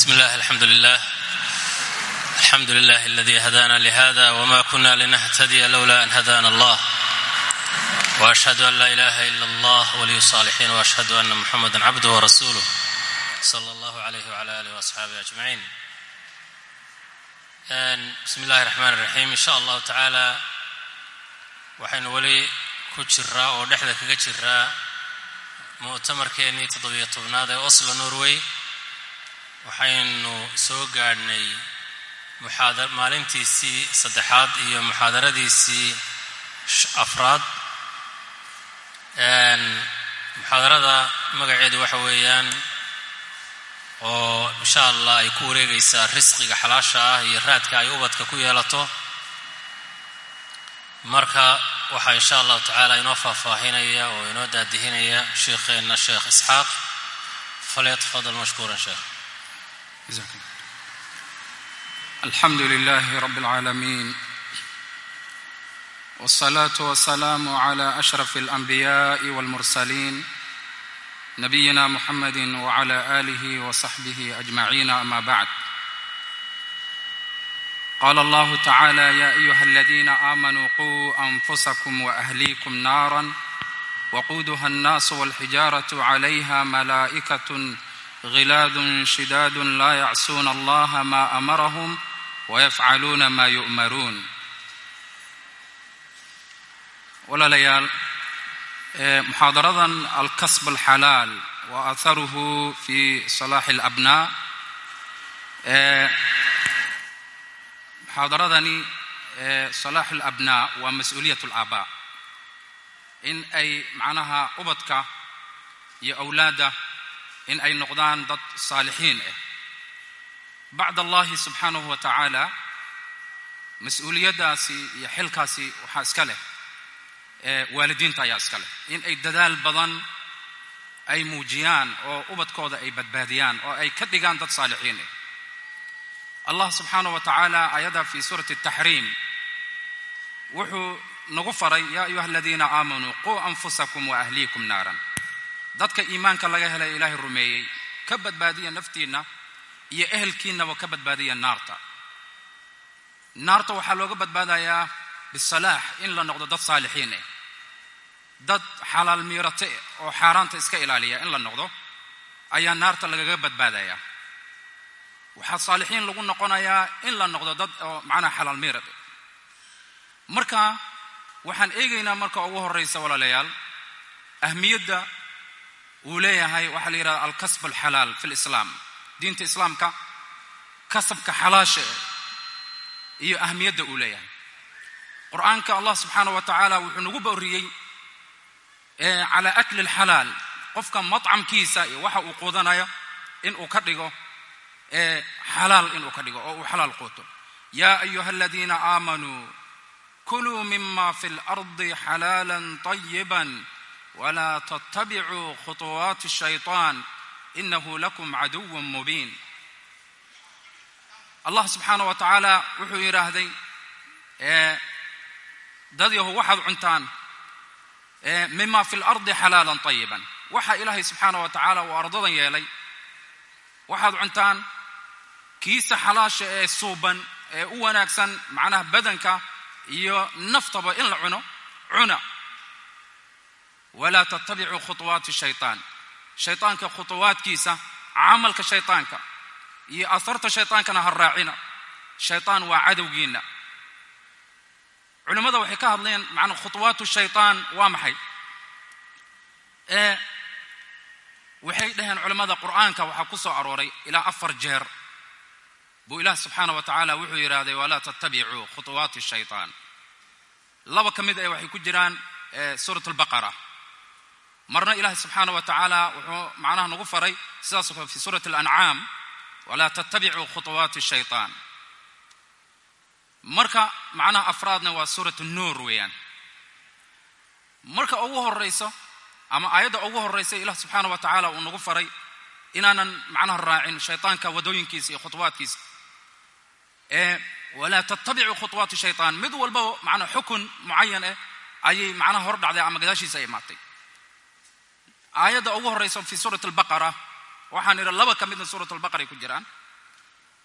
بسم الله الحمد لله الحمد لله الذي هدانا لهذا وما كنا لنهتدي لولا أن هدانا الله وأشهد أن لا إله إلا الله ولي الصالحين وأشهد أن محمدا عبده ورسوله صلى الله عليه وعلى آله وأصحابه أجمعين بسم الله الرحمن الرحيم إن شاء الله تعالى waxaynu weli ku jiraa oo dhexda kaga jiraa mu'tamarkeennii toddobiyo tobnaad ee oslo norway waxaynu soo gaadhnay maalintiisii saddexaad iyo muxaadaradiisii afraad. Muxaadarada magaceedu waxa weeyaan oo insha allah ay ku wareegaysaa risqiga xalaasha ah iyo raadka ay ubadka ku yeelato. Marka waxaa insha allahu tacaala inoo faahfaahinaya oo inoo daadihinaya sheekheenna sheekh isxaaq. Falyatafadal mashkuuran sheekh الحمد لله رب العالمين والصلاة والسلام على أشرف الأنبياء والمرسلين نبينا محمد وعلى آله وصحبه أجمعين أما بعد قال الله تعالى يا أيها الذين آمنوا قوا أنفسكم وأهليكم نارا وقودها الناس والحجارة عليها ملائكة غلاد شداد لا يعصون الله ما أمرهم ويفعلون ما يؤمرون walaalayaal muxaadaradan alkasb alxalaal wa aharuhu fi salaaxi alabnaa muxaadaradani salaaxu alabnaa waa mas-uuliyat alaabaa in ay macnaha ubadka iyo awlaadda in ay noqdaan dad saalixiin ah bacd allahi subxaanahu wa tacaala mas'uuliyaddaasi iyo xilkaasi waxaa iska leh waalidiinta ayaa iska leh. In ay dadaal badan ay muujiyaan oo ubadkooda ay badbaadiyaan oo ay ka dhigaan dad saalixiin ah allah subxaanahu wa tacaala ayada fi suurati ataxriim wuxuu nagu faray yaa ayuha aladiina aamanuu quu anfusakum wa ahliikum naaran dadka iimaanka laga helay ilaahay rumeeyey ka badbaadiya naftiinna iyo ehelkiinnaba ka badbaadiya naarta. Naarta waxaa looga badbaadayaa bisalaax in la noqdo dad saalixiin ah dad xalaal miirate oo xaaraanta iska ilaaliya in la noqdo ayaa naarta lagaga badbaadayaa waxaa saalixiin lagu noqonayaa in la noqdo dad oo macnaha xalaal miirad. Marka waxaan eegaynaa marka ugu horraysa walaalayaal ahmiyadda uu leeyahay waxaa la yidhahda alkasb alxalaal fi lislaam diinta islaamka kasabka xalaasha iyo ahmiyadda uu leeyahay. Qur'aanka allah subxaanah wa tacaala wuxuu nagu booriyey calaa akli alxalaal qofka madcamkiisa iyo waxa uu quudanayo inuu ka dhigo xalaal inuu ka dhigo oo uu xalaal quuto yaa ayuha aladiina aamanuu kuluu mima fi اlardi xalaala طayiba wla ttabicuu khuطuwaati الshayطaan inahu lakum caduw mubiin allah subxaanah wa tacaala wuxuu yidhaahday dad yahu waxaad cuntaan mima fi اlardi xalaala طayiba waxa ilaahay subxaanah wa tacaala uu ardadan yeelay waxaad cuntaan kiisa xalaasha ee suuban ee u wanaagsan macnaha badanka iyo naftaba in la cuno cuna walaa tatabicuu khutuwaati shayطaan shayطaanka khutuwaadkiisa camalka shaytaanka iyo aharta shaytaankana ha raacina shayطaan waa cadowgiinna culimmada waxay ka hadleen macnaa khutuwaatu shayطaan waa maxay ee waxay dhaheen culimmada qur'aanka waxaa ku soo arooray ilaa afar jeer buu ilaah subxaana wa tacaala wuxuu yidhaahday walaa tatabicuu khutuwaati shaytaan laba ka mid ah waxay ku jiraan suurat albaqara marna ilaahi subxaanah wa tacaala wuxuu macnaha nagu faray sidaasoo kale fi suurati alancaam walaa tattabicuu khuطuwaati shayطaan marka macnaha afraadna waa suurat nuur weeyaan marka ugu horayso ama aayadda ugu horraysa ilah subxaana wa tacaala uu nagu faray inaanan macnaha raacin shayطaanka wadooyinkiisa iyo khuطuwaadkiisa walaa tattabicuu khuطuwaati shayطaan mid walba macnaa xukun mucayan ah ayay macnaha hor dhacday ama gadaashiisa ay imaatay aayadda ugu horraysa fi suurat albaqara waxaan idhi laba ka midna suurat albaqara ay ku jiraan.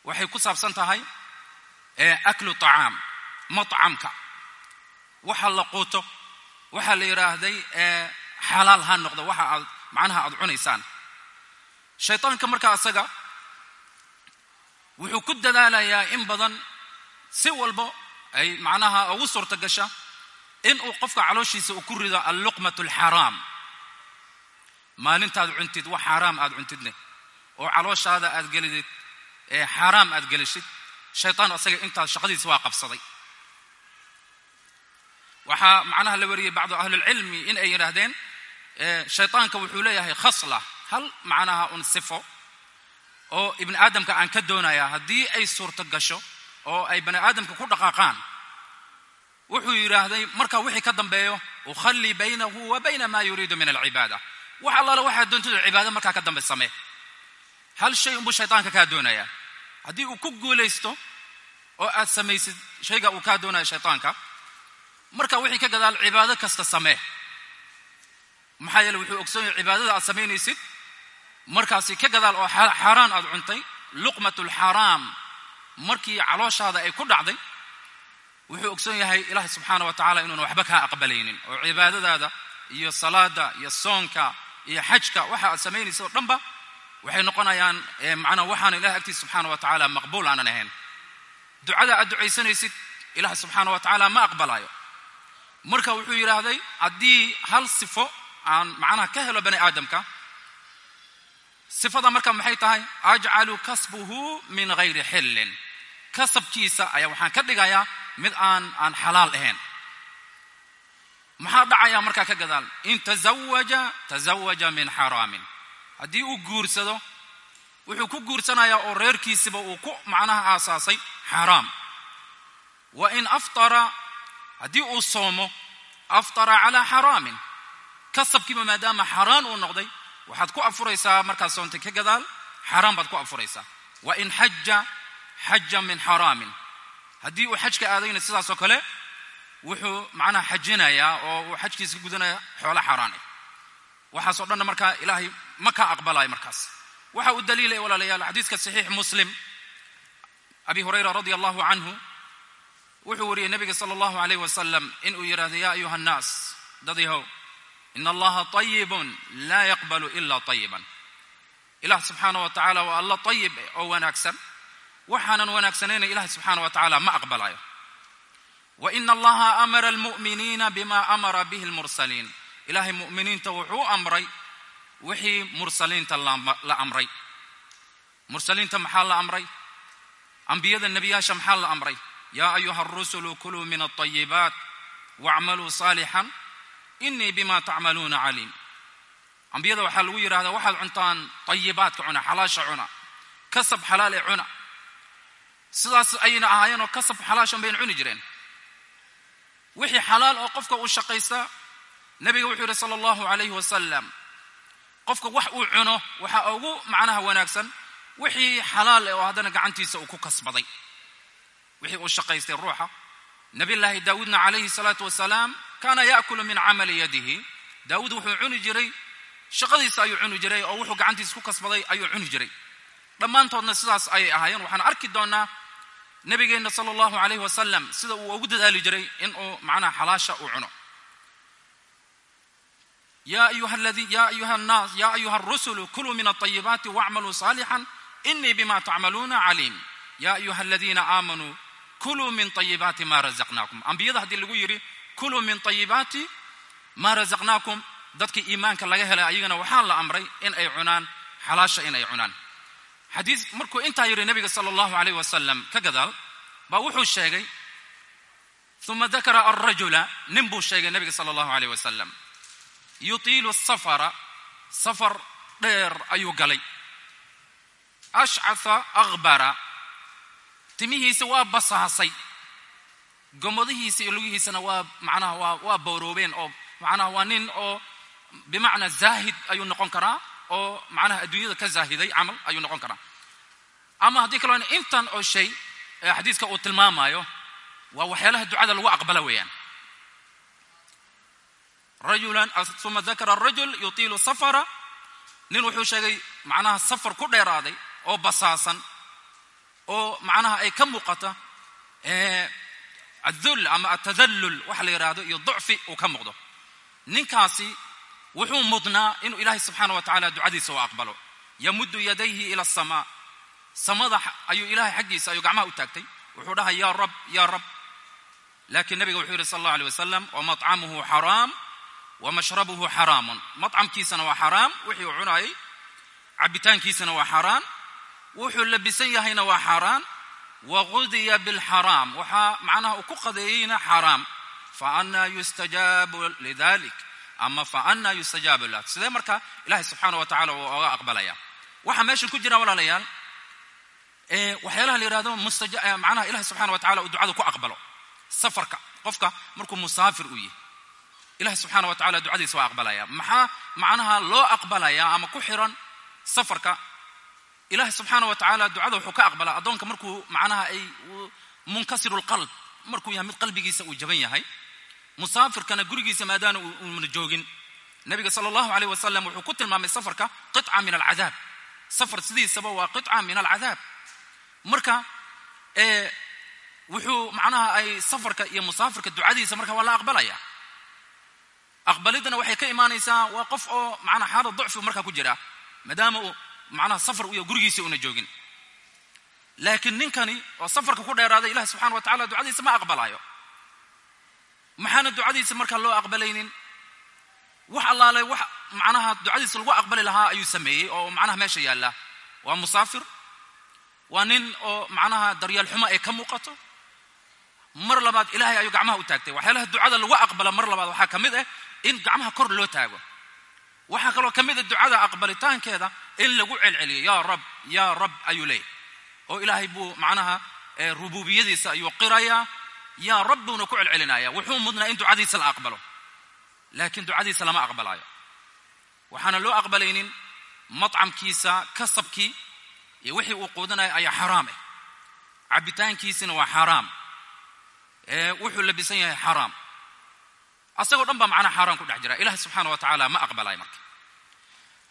Waxay ku saabsan tahay aklu طacaam macamka waxa la quuto waxaa la yidhaahday xalaal ha noqdo waxa aad macnaha aad cunaysaan. Shayطaanka markaa asaga wuxuu ku dadaalayaa in badan si walbo ay macnaha ugu suurta gasha in uu qofka calooshiisa uu ku rido alluqmat alxaraam maalintaad cuntid wax xaaraam aad cuntidne. oo calooshaada aad gelidid ee xaaraam aad gelishid shaytaan asaga intaas shaqadiisa waa qabsaday. Waxaa macnaha la wariyey bacdu ahlilcilmi in ay yidhaahdeen shaytaanka wuxuu leeyahay khasla hal macnaha un sifo oo ibni aadamka aan ka doonaya haddii ay suurto gasho oo ay bani aadamka ku dhaqaaqaan wuxuu yidhaahday marka wixii ka dambeeyo ukhallii baynahu wa bayna ma yuriidu min alcibaada wax allaale waxaad doontida cibaado markaa ka dambe samee hal shay unbuu shaytaanka kaa doonayaa haddii uu ku guulaysto oo aad samaysid shayga uu kaa doonaya shaytaanka marka wixii ka gadaal cibaado kasta samee. Maxaa yeele wuxuu ogsoon yahay cibaadada aad samaynaysid markaasi ka gadaal oo xaaraan aad cuntay luqmatulxaraam markii calooshaada ay ku dhacday wuxuu ogsoon yahay ilaahay subxaana wa tacala inuuna waxba kaa aqbalaynin. Oo cibaadadaada iyo salaada iyo soonka iyo xajka waxa aad samaynaysa oo dhanba waxay noqonayaan macnaa waxaana ilahay agtiisa subxaana wa tacaala maqbuul aanan ahayn. Ducada aad ducaysanaysid ilahay subxaana wa tacaala ma aqbalayo marka wuxuu yidhaahday haddii hal sifo aan macnaha ka helo bani aadamka sifada marka maxay tahay? Ajcalu kasbuhu min gayri xillin. Kasabkiisa ayaa waxaan ka dhigayaa mid aan aan xalaal ahayn maxaa dhacaya markaa ka gadaal? In tazawaja tazawaja min xaraamin. Haddii uu guursado wuxuu ku guursanayaa oo reerkiisiba uu ku macnaha aasaasay xaaraam wa in aftara haddii uu soomo aftara calaa xaraamin. Kasabkiiba maadaama xaraan uu noqday waxaad ku afuraysaa markaad soontay ka gadaal xaaraan baad ku afuraysaa. Wa in xaja xaja min xaraamin. Haddii uu xajka aadayna sidaasoo kale wuxuu macnaha xajinayaa oo uu xajkiisa ka gudanaya xoolo xaaraan ah waxaasoo dhanna markaa ilaahay ma ka aqbalayo markaas. Waxa u daliilaya walaalayaal xadiiska saxiix muslim abi hurayra radia allahu canhu wuxuu wariyey nebiga sala allahu alayh wasalam inuu yidhaahdo yaa ayuha annaas dad yahow in allaha tayibun laa yaqbalu ila tayiban ilah subxaana wa tacaala waa alla tayib oo wanaagsan. Waxaanan wanaagsanaynay ilaah subxaana wa tacala ma aqbalayo wa ina allaha amara almu'miniina bima amara bihi almursaliin ilahay mu'miniinta wuxuu amray wixii mursaliinta la amray mursaliinta maxaa la amray ambiyada nebiyaasha maxaa la amray ya ayuha arusulu kuluu min alطayibaat wacmaluu saalixan inii bima tacmaluuna caliim ambiyada waxaa lagu yidhahdaa waxaad cuntaan tayibaadka cuna xalaasha cuna kasab xalaale cuna sidaas ayayna ahaayeenoo kasab xalaashan bayna cuni jireen wixii xalaal oo qofka uu shaqaysta nebiga wuxuu yidhi sala allahu calayhi wasalam qofka wax uu cuno waxaa ugu macnaha wanaagsan wixii xalaal oo haddana gacantiisa uu ku kasbaday. Wixii uu shaqaystay ruuxa nabiyllaahi daawuudna calayhi salaatu wasalaam kaana yaakulu min camali yadihi. Daawuud wuxuu cuni jiray shaqadiisa ayuu cuni jiray oo wuxuu gacantiisa ku kasbaday ayuu cuni jiray. Dhammaantoodna sidaas ayay ahaayeen. Waxaan arki doonaa nabigeenna sala allahu calayhi wasalam sida uu ugu dadaali jiray inuu macnaha xalaasha uu cuno ya ayuha aladi ya ayuha annaas ya ayuha arusulu kuluu min alطayibaati wacmaluu saalixan inii bima tacmaluuna caliim ya ayuha aladiina aamanuu kuluu min طayibaati ma razaqnaakum ambiyada haddii lagu yidhi kuluu min طayibaati ma razaqnaakum dadkii iimaanka laga helay ayagana waxaa la amray in ay cunaan xalaasha in ay cunaan xadiis markuu intaa yidhi nabiga sala allahu alayh wasalam ka gadaal baa wuxuu sheegay uma dakara alrajula nin buu sheegay nabiga sala allahu alayh wasalam yutiilu safara safar dheer ayuu galay. Ashcatha akhbara timihiisa waa basaasay gomadihiisa iyo lugihiisana waa macnaha waa booroobeen oo macnaha waa nin oo bimacnaa zaahid ayuu noqon karaa oo macnaha adduunyada ka zaahiday camal ayuu noqon karaa. Ama haddii kaloo intan oo shay xadiiska uu tilmaamayo waa waxyaalaha ducada lagu aqbala weeyaan. Rajulan uma dakara arajul yutiilu safara. Nin wuxuu sheegay macnaha safar ku dheeraaday oo basaasan oo macnaha ay ka muuqata addull ama atadallul waxa la yidhaahdo iyo ducfi uu ka muuqdo. Ninkaasi wuxuu mudnaa inuu ilaahay subxaana wa tacala ducadiisa u aqbalo. Yamuddu yadayhi ila asamaa samada ayuu ilahay xaggiisa ayuu gacmaha u taagtay. Wuxuu dhahay ya rab ya rab. Laakiin nabiga wuxuu yidhi sal allahu alay wasalam wamaطcamuhu xaraam wamashrabuhu xaraamun. Macamkiisana waa xaraam wixii uu cunaayay cabitaankiisana waa xaaraan wuxuu labisan yahayna waa xaaraan waqudiya bilxaraam waxaa macnaha uu ku qadeeyeyna xaaraam faanaa yustajaabu lidalik ama faanaa yustajaabu lah sidee marka ilahay subxaana wa tacala uu oga aqbalaya? Waxaa meeshan ku jira walaalayaal waxyaalaha la yihahdo manaha ilahay subxana wa tacala uu ducada ku aqbalo. Safarka qofka markuu musaafir u yahay ilahay subxaana wa tacala ducadiisa waa aqbalaya. Maxaa macnaha loo aqbalaya ama ku xiran safarka? Ilahay subxaana wa tacaala ducada wuxuu ka aqbalaa addoonka markuu macnaha ay munkasiru lqalb markuu yahay mid qalbigiisa uu jaban yahay musaafirkana gurigiisa maadaana uuna joogin. Nabiga sala allahu aleyh wasalam wuxuu ku tilmaamay safarka qiطca min alcadaab. Safar sidiisaba waa qiطca min alcadaab. Marka wuxuu macnaha ay safarka iyo musaafirka ducadiisa marka waa la aqbalaya. Aqbalidana waxay ka imaanaysaa waa qof oo macnaa xaalad ducfi markaa ku jira maadaama uu macnaha safar uyo gurigiisa una joogin. Laakiin ninkani oo safarka ku dheeraaday ilahi subxana wa tacala ducadiisa ma aqbalayo maxaana ducadiisa markaa loo aqbalaynin? Wax allaale wax macnaha ducadiisa lagu aqbali lahaa ayuu sameeyey oo macnaha meesha yaalla. Waa musaafir? Waa nin oo macnaha daryeel xumo ay ka muuqato? Mar labaad ilahay ayuu gacmaha u taagtay. Waxyaalaha ducada lagu aqbala mar labaad waxaa ka mid ah in gacmaha kor loo taago. Waxaa kaloo ka mid a ducada aqbalitaankeeda in lagu celceliyo yaa rab yaa rab ayuu leeyahy oo ilaahay buu macnaha rububiyadiisa ayuu qirayaa yaa rab buuna ku celcelinaya. Wuxuu mudnaa in ducadiisa la aqbalo laakiin ducadiisa lama aqbalaayo. Waxaana loo aqbalaynin matcamkiisa kasabkii iyo wixii uu quudanaya ayaa xaraam ah cabitaankiisina waa xaaraam wuxuu labisan yahay xaaraam asagoo dhan baa macnaha xaaraan ku dhex jira. Ilahi subxaana wa tacaala ma aqbalayo marka.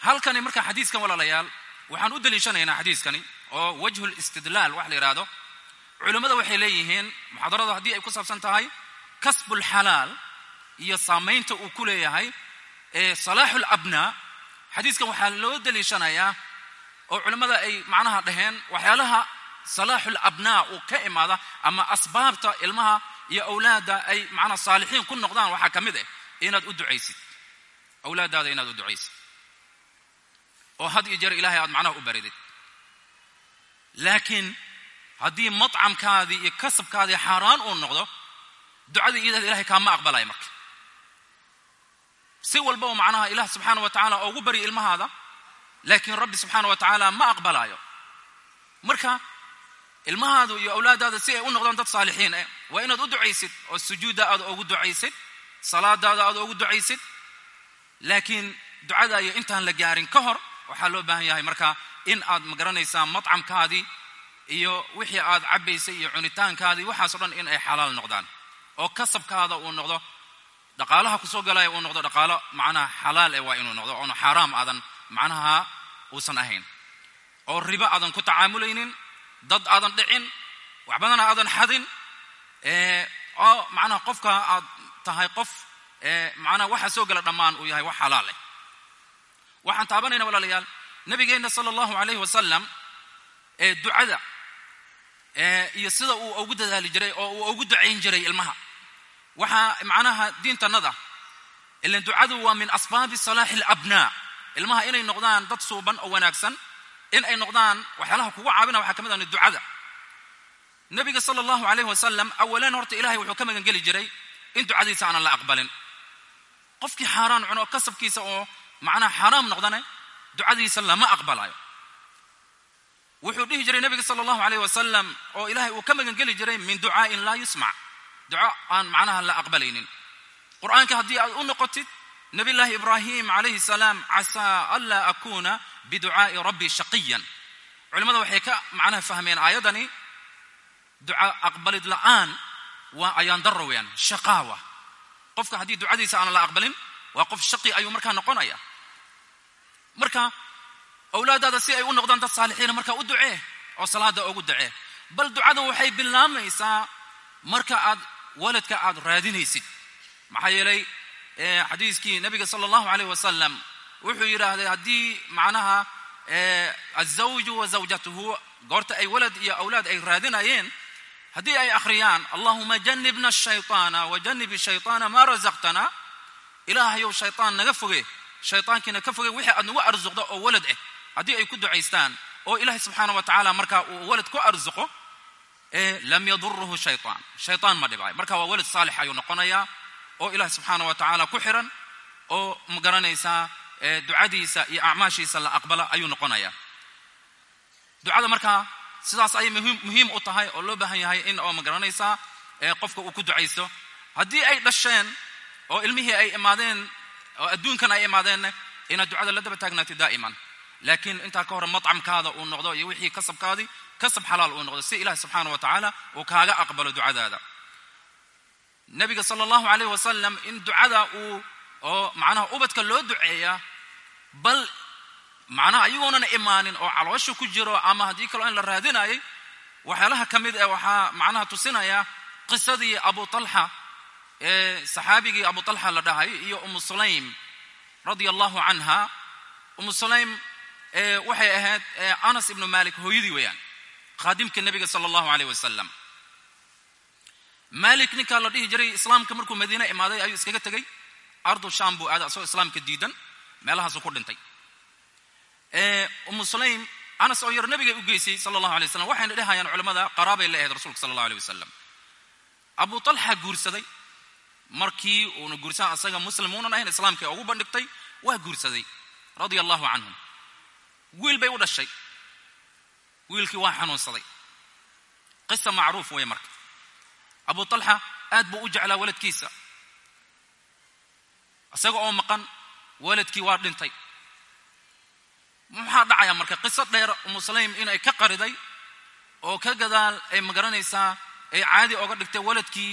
Halkani marka xadiiskan walaalayaal waxaan u daliishanaynaa xadiiskani oo wajhu listidlaal wax la yidhaahdo culimmada waxay leeyihiin muxaadarada haddii ay ku saabsan tahay kasbulxalaal iyo saamaynta uu ku leeyahay salaaxu labnaa xadiiskan waxaa loo daliishanayaa oo culimmada ay macnaha dhaheen waxyaalaha salaaxul abnaa uu ka imaada ama asbaabta ilmaha iyo awlaadda ay macnaa saalixiin ku noqdaan waxaa ka mid ah inaad u ducaysid. Awlaaddaada inaad u ducaysid. Oo had iyo jeer ilahay aad macnaha u baridid. Laakiin haddii matcamkaadii iyo kasabkaadii xaaraan uu noqdo ducadii iyadaad ilahay kaama aqbalaya marka. Si walba macnaha ilaah subxaana wa tacaala oogu bari ilmahaada laakiin rabbi subxaana wa tacaala ma aqbalaayo. Marka ilmahaadu iyo awlaadaada si ay u noqdaan dad saalixiin eh waa inaad u ducaysid oo sujuudda aad oogu ducaysid salaadaada aad oogu ducaysid laakiin ducada iyo intaan la gaarin ka hor waxaa loo baahan yahay marka in aad ma garanaysaa matcamkaadii iyo wixii aad cabbaysay iyo cunitaankaadii waxaasoo dhan in ay xalaal noqdaan. Oo kasabkaada uu noqdo dhaqaalaha ku soo galaya uu noqdo dhaqaalo macnaha xalaal eh waa inuu noqdo oona xaaraam aadan macnaha uusan ahayn. Oo ribo aadan ku tacaamulaynin dad aadan dhicin wax badana aadan xadin oo macnaha qofka aad tahay qof macnaha waxa soo gala dhammaan uu yahay wax xalaal eh. Waxaan taabanayna walaalayaal nabigeenna sala allahu alayhi wasalam ee ducada iyo sida uu ugu dadaali jiray oo uu ugu ducayn jiray ilmaha. Waxaa macnaha diintannada ilan ducadu waa min asbaabi salaaxi alabnaa ilmaha inay noqdaan dad suuban oo wanaagsan in ay noqdaan waxyaalaha kugu caabina waxaa ka mid ah ducada. Nabiga sala allahu alayh wasalam awalan horta ilahay wuxuu ka magan geli jiray in ducadiisa aanan la aqbalin. Qofkii xaaraan cuno kasabkiisa oo macnaha xaaraam noqdane ducadiisa lama aqbalayo wuxuu dhihi jiray nabiga sala allahu alayh wasalam oo ilahay uu ka magan geli jiray min ducaa'in laa yusmac. Duco aan macnaha la aqbalaynin. Qur'aanka haddii aad u noqotid nabi llaahi ibraahim calayhi salaam casaa anlaa akuuna biducaa'i rabbi shaqiyan. Culimmada waxay ka macnaha fahmeen aayaddani duca aqbalid la'aan waa ayaan darro weeyaan shaqaawa. Qofka haddii ducadiisa aanan la aqbalin waa qof shaqi ayuu markaa noqonaya. Marka awlaadaada si ay u noqdaan dad saalixiina markaa u ducee oo salaada ugu ducee bal ducada waxay bilaamaysaa marka aad waladka aad raadinaysid maxaa yeelay xadiiskii nabiga sala allahu aleyh wasalam wuxuu yidhaahday haddii macnaha azawju wa zawjatuhu goorta ay walad iyo awlaad ay raadinayeen haddii ay akhriyaan allahuma janibna shayطaana wa janibi shayطaana maa razaqtana ilaahayow shayطaan naga foge shayطaankiina ka foge wixii aad nagu arsuqda oo walad ah haddii ay ku ducaystaan oo ilahay subxaana wa tacaala markaa uu walad ku arsuqo lam yaduruhu shayطaan shayطaan ma dhibaayo marka waa walad saalix ayuu noqonayaa oo ilaah subxaana wa tacaala ku xiran oo ma garanaysaa ducadiisa iyo acmaashiisa la aqbala ayuu noqonayaa. Ducada markaa sidaas ayay muhiim u tahay oo loo baahan yahay in oo ma garanaysaa qofka uu ku ducaysto. Haddii ay dhasheen oo ilmihii ay imaadeen oo adduunkan ay imaadeenna inaad ducada la daba taagnaatid daa'iman laakiin intaa ka hore madcamkaada uu noqdo iyo wixii kasabkaadii kasab xalaal uu noqdo si ilaah subxaana wa tacaala uu kaaga aqbalo ducadaada. Nabiga sala allahu alayh wasalam in ducada uu oo macnaha ubadka loo duceeyaa bal macnaha iyagoonan imaanin oo caloosha ku jiro ama haddii kaloo in la raadinayay waxyaalaha ka mid eh waxaa macnaha tusinaya qisadii abu talxa ee saxaabigii abu talxa la dhahay iyo umu sulaym radia allahu canha umu sulaym waxay ahayd anas ibnu malik hooyadii weeyaan khaadimka nebiga sala allahu aleyh wasalam malik ninkaa la dhihi jiray islaamka markuu madiine imaaday ayuu iskaga tegey ardu sham buu aaday asagoo islaamka diidan meelahaasuu ku dhintay. Umu sulaym anas oo yar nabigay u geysay sala allahu alay wasalam waxayna dhehayaan culamada qaraabay la ahayd rasulka sala allahu alay wasalam abu talxa guursaday. Markii uuna guursan asaga muslim uunan ahayn islaamka ugu bandhigtay waa guursaday radia allahu canhum wiil bay u dhashay. Wiilkii waa xanuunsaday. Qisa macruuf weeye marka. Abu talxa aad buu u jeclaa waladkiisa isaga oo maqan waladkii waa dhintay. Maxaa dhacaya marka? Qiso dheer umu sulaym inay ka qariday oo ka gadaal ay ma garanaysaa ay caadi oga dhigtay waladkii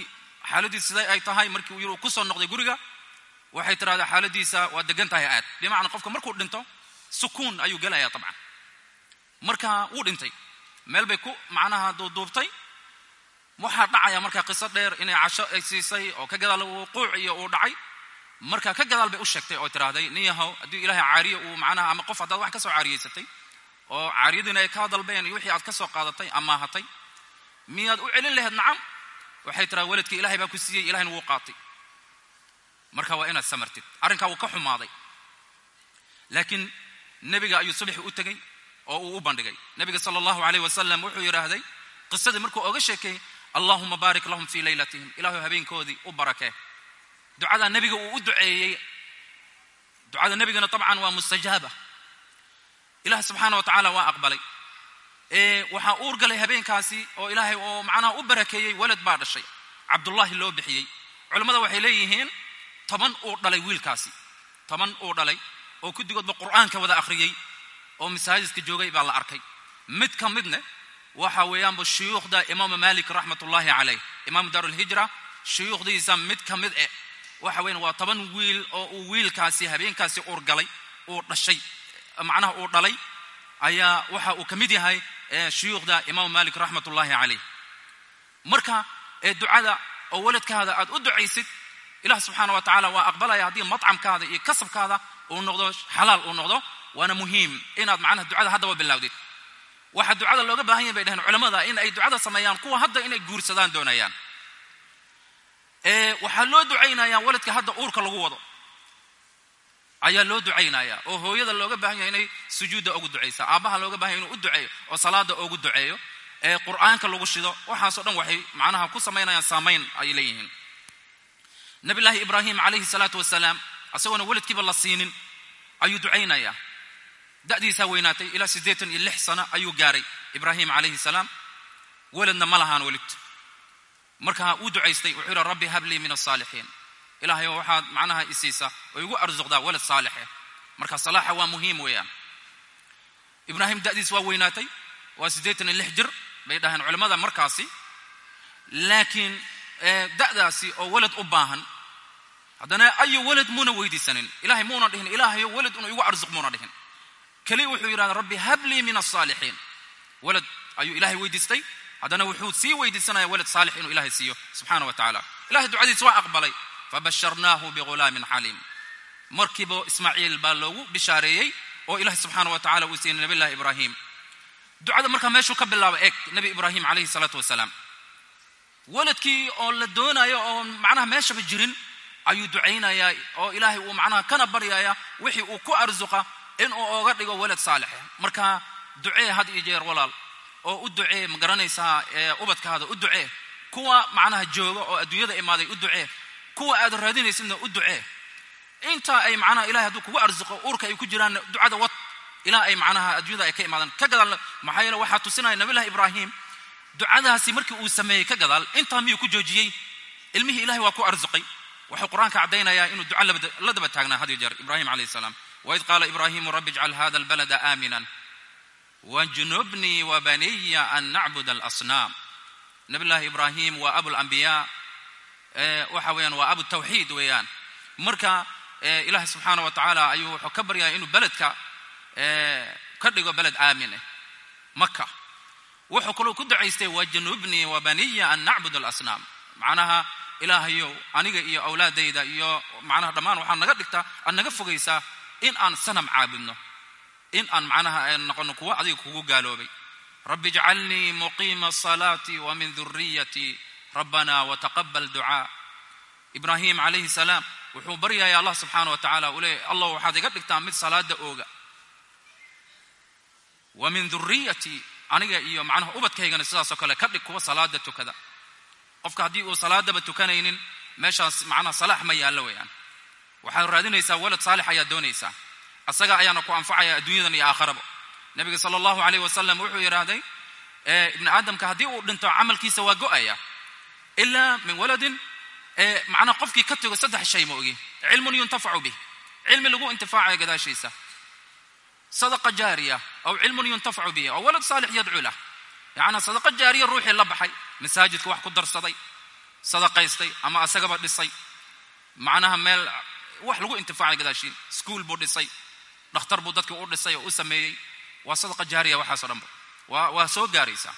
xaaladiis siday ay tahay markii uu uu ku soo noqday guriga waxay tidhahdaa xaaladiisa waa degan tahay aad. Bimacnaa qofka markuu dhinto sukuun ayuu gelayaa dabcan marka wuu dhintay. Meel bay ku macnaha duuduubtay waxaa dhacaya marka qiso dheer inay casho ay siisay oo ka gadaal wuquuc iyo uu dhacay. Marka ka gadaal bay u sheegtay oo tiraahday nin yahow haddii ilaahay caariye uu macnaha ama qof haddaad wax ka soo caariyeysatay oo caariyadiina ay kaa dalbeen iyo wixii aad ka soo qaadatay amaahatay miyaad u celin lahayd nacam? Waxay tiraa waladkii ilahay baa ku siiyey ilahayna wuu qaatay. Marka waa inaad samartid. Arrinkaa wuu ka xumaaday. Laakiin nebiga ayuu subaxi u tegey oo uu u bandhigay. Nebiga sala allahu aleyh wasalam wuxuu yidhaahday qisadii markuu oga sheekay allahuma baarik lahum fii laylatihim ilaahu habeenkoodii u barakee ducada nebiga uu u duceeyey ducada nebigana dabcan waa mustajaaba. Ilaah subxaana wa tacaala waa aqbalay. Waxaa uur galay habeenkaasi oo ilaahay oo macnaha u barakeeyey walad baa dhashay. Cabdullaahi loo bixiyey. Culammada waxay leeyihiin toban uu dhalay wiilkaasi toban uu dhalay oo kudigoodba qur'aanka wada akhriyey oo masaajidka joogay baa la arkay. Mid ka midne waxa weeyaanba shuyuukhda imaamu malik raxmat ullaahi caleyh imaamu daarulhijra shuyuukhdiisa mid ka mid eh waxa weyan waa toban wiil oo uu wiilkaasi habeenkaasi uur galay uu dhashay macnaha uu dhalay ayaa waxa uu ka mid yahay shuyuukhda imaamu malik raxmat ullaahi caleyh marka ducada oo waladkaada aad u ducaysid ilah subxaana wa tacala waa aqbalaya haddii madcamkaada iyo kasabkaada uu noqdo xalaal uu noqdo waana muhiim inaad macnaha ducada haddaba bilowdid. Waxaa ducada looga baahan yahy bay dhaheen culamada in ay ducada sameeyaan kuwa hadda inay guursadaan doonayaan. Waxaa loo ducaynayaa waladka hadda uurka lagu wado. Ayaa loo ducaynayaa oo hooyada looga baahan yahay inay sujuudda ugu ducaysa aabbaha looga baahan yahay inuu u duceeyo oo salaada ugu duceeyo ee qur'aanka lagu shido waxaasoo dhan waxay macnaha ku samaynayaan saamayn ay leeyihiin. Nabillaahi ibraahim calayhi salaatu wasalaam isagoona weladkiiba la siinin. Ayuu ducaynayaa da'diisaa weynaatay ilaa siddeetan iyo lix sano ayuu gaaray ibraahim calayhi salaam. Weladna ma lahaan welid marka uu ducaystay wuxuu yidhi rabbi hablii min asaalixiin ilaahayo waxaad macnaha isiisa oo igu arsuqdaa walad saalixe. Marka salaaxa waa muhiim weeyaan. Ibraahim da'diis waa weynaatay. Waa siddeetan iyo lix jir bay dhaheen culimmada markaasi. Laakiin da'daasi oo walad u baahan haddana ayo walad muuna weydiisanin. Ilahay muuna dhihin. Ilaahayo walad unu igu arsuq muuna dhihin. Keli wuxuu yidhahda rabbi hablii min asaalixiin walad ayuu ilaahay weydiistay. Haddana wuxuu sii weydiisanaya walad saalix inuu ilahay siiyo subxaana wa tacaala. Ilahay ducadiis waa aqbalay. Fabasharnaahu bighulaamin xaliim. Markiiba ismaaciil baa loogu bishaareeyey oo ilahay subxaana wa tacala uu siiyey nabi llahi ibraahim. Ducada markaa meeshuu ka bilaaba eeg nebi ibraahim calayhi salaatu wasalaam. Waladkii oo la doonayo oo macnaha meeshaba jirin ayuu ducaynayaa oo ilaahay uu macnaha kana baryaya wixii uu ku arsuqa inuu oga dhigo walad saalixe. Marka ducee had iyo jeer walaal oo u ducee ma garanaysaa ubadkaada u ducee. Kuwa macnaha jooga oo adduunyada imaaday u ducee. Kuwa aad raadinaysidna u ducee. Inta ay macnaha ilahay hadduu kugu arsuqo uurka ay ku jiraan ducada wad ilaa ay macnaha adduunyada ay ka imaadaan. Ka gadaal maxaa yeele waxaa tusinaya nabilahi ibraahim ducadaasi markii uu sameeyey ka gadaal intaa miyuu ku joojiyey? Ilmihii ilahay waa ku arsuqay wuxuu qur'aanka caddaynayaa inuu duca la daba taagnaa had iyo jeer ibrahim calayh salaam. Waid qaala ibraahimu rabbi ijcal hada albalada aaminan wajnubnii wabaniya an nacbud alasnaam. Nabi llahi ibraahim waa abulambiyaa waxa weeyaan waa abu tawxiid weeyaan. Marka ilahi subxaana wa tacaala ayuu wuxuu ka baryaya inuu beledka ka dhigo beled aamin eh maka wuxuu kaloo ku ducaystay wajnubnii wabaniya an nacbud alasnaam. Macnaha ilaahayow aniga iyo awlaadayda iyo macnaha dhammaan waxaa naga dhigtaa aad naga fogaysaa in aan sanam caabudno in aan macnaha noqono kuwa adiga kugu gaaloobay. Rabbi ijcalnii muqiima asalaati wa min duriyatii rabbana wataqabal ducaa. Ibraahim calayhi salaam wuxuu baryaya allah subxaana wa tacala uu leeyay allah waxaad iga dhigtaa mid salaada ooga. Wa min duriyatii aniga iyo macnaha ubadkaygana sidaasoo kale ka dhig kuwa salaada tukada qofka haddii uu salaadaba tukanaynin meeshaas macnaha salaax ma yaallo weeyaan. Waxaad raadinaysaa walad saalix ayaad doonaysaa. Asaga ayaana ku anfacaya adduunyadan iyo aakharaba. Nebiga sala allahu alayh wasalam wuxuu yidhaahday ibni aadamka haddii uu dhinto camalkiisa waa go'aya. Ilaa min waladin macnaha qofkii ka tego saddex shay ma ogi. Cilmun yuntafacu bih cilmi lagu intifaacayo gadaashiisa. Sadaqa jaariya aw cilmun yuntafacu bihi aw walad saalix yadcuu lah yacnaa sadaqa jaariya ruuxii la baxay masaajidka wax ku darsaday sadaqaystay ama asagaba dhisay. Macnaha meel wax lagu intifaacay gadaashiin. Iskuol buu dhisay dhakhtar buu dadkii u dhisay oo u sameeyey. Waa sadaqa jaariya waxaaso dhanba waa soo gaaraysaa.